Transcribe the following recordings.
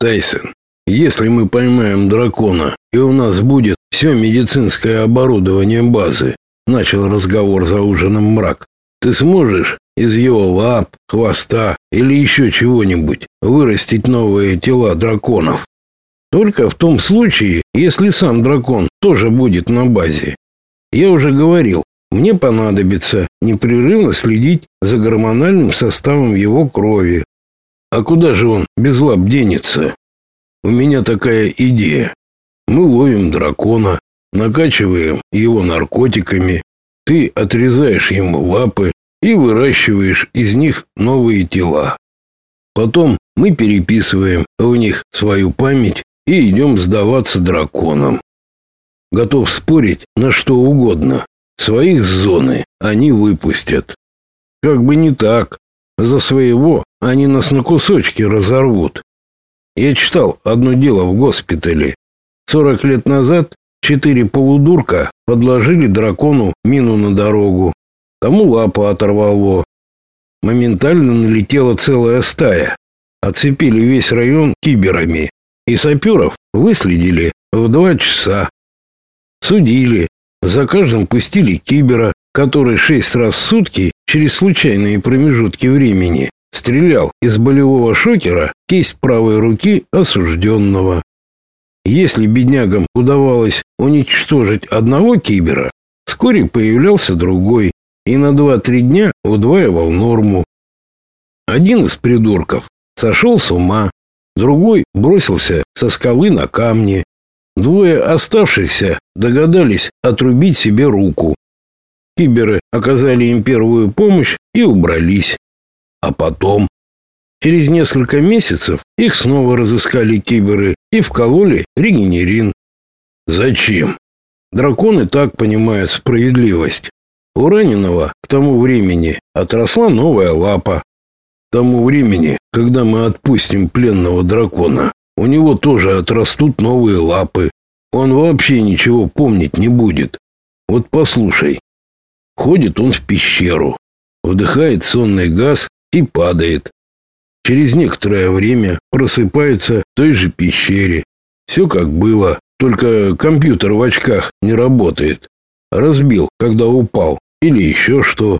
Тайсон, если мы поймаем дракона, и у нас будет все медицинское оборудование базы, начал разговор за ужином мрак. Ты сможешь из его лап, хвоста или еще чего-нибудь вырастить новые тела драконов? Только в том случае, если сам дракон тоже будет на базе. Я уже говорил, мне понадобится непрерывно следить за гормональным составом его крови. А куда же он без лап денется? У меня такая идея. Мы ловим дракона, накачиваем его наркотиками, ты отрезаешь ему лапы и выращиваешь из них новые тела. Потом мы переписываем в них свою память и идем сдаваться драконам. Готов спорить на что угодно. Своих с зоны они выпустят. Как бы не так. За своего они нас на кусочки разорвут. Я читал одно дело в госпитале. Сорок лет назад четыре полудурка подложили дракону мину на дорогу. Тому лапу оторвало. Моментально налетела целая стая. Оцепили весь район киберами. И саперов выследили в два часа. Судили, за каждым пустили кибера, который шесть раз в сутки через случайные промежутки времени стрелял из болевого шокера кисть правой руки осужденного. Если беднягам удавалось уничтожить одного кибера, вскоре появлялся другой и на 2-3 дня удваивал норму. Один из придурков сошел с ума, другой бросился со скалы на камни, Двое оставшихся догадались отрубить себе руку. Киберы оказали им первую помощь и убрались. А потом, через несколько месяцев, их снова разыскали киберы и вкололи регенерин. Зачем? Драконы так понимают справедливость. У раненого к тому времени отросла новая лапа. К тому времени, когда мы отпустим пленного дракона, у него тоже отрастут новые лапы. Он вообще ничего помнить не будет. Вот послушай. Ходит он в пещеру, вдыхает сонный газ и падает. Через некоторое время просыпается в той же пещере. Все как было, только компьютер в очках не работает. Разбил, когда упал, или еще что.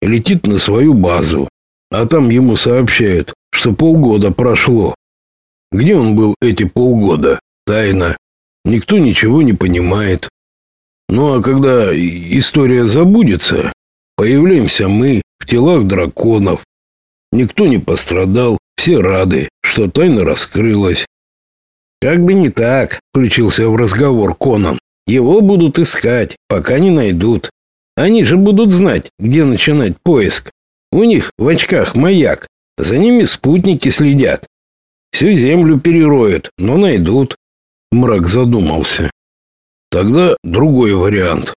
Летит на свою базу, а там ему сообщают, что полгода прошло. Где он был эти полгода? Тайна. Никто ничего не понимает. Ну а когда история забудется, появляемся мы в телах драконов. Никто не пострадал, все рады, что тайна раскрылась. Как бы не так, включился в разговор Конан. Его будут искать, пока не найдут. Они же будут знать, где начинать поиск. У них в очках маяк, за ними спутники следят. Всю землю перероют, но найдут. Мрак задумался. Тогда другой вариант.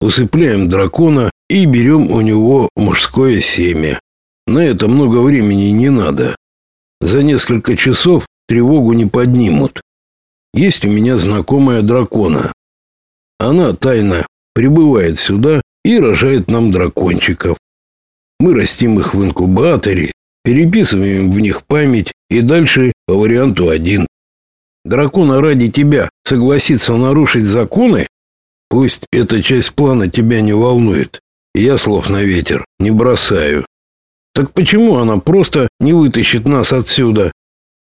Усыпляем дракона и берем у него мужское семя. На это много времени не надо. За несколько часов тревогу не поднимут. Есть у меня знакомая дракона. Она тайно прибывает сюда и рожает нам дракончиков. Мы растим их в инкубаторе, переписываем в них память и дальше по варианту один. Дракона ради тебя согласится нарушить законы? Пусть эта часть плана тебя не волнует. Я слов на ветер не бросаю. Так почему она просто не вытащит нас отсюда?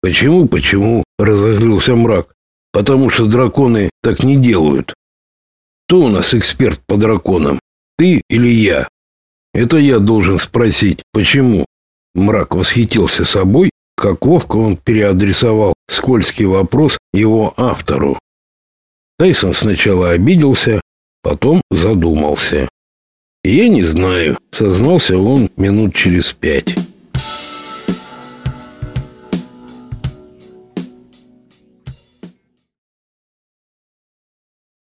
Почему, почему? Разозлился мрак. Потому что драконы так не делают. Кто у нас эксперт по драконам? Ты или я? Это я должен спросить, почему? Мрак восхитился собой, как ловко он переадресовал скользкий вопрос его автору. Тайсон сначала обиделся, потом задумался. «Я не знаю», — сознался он минут через пять.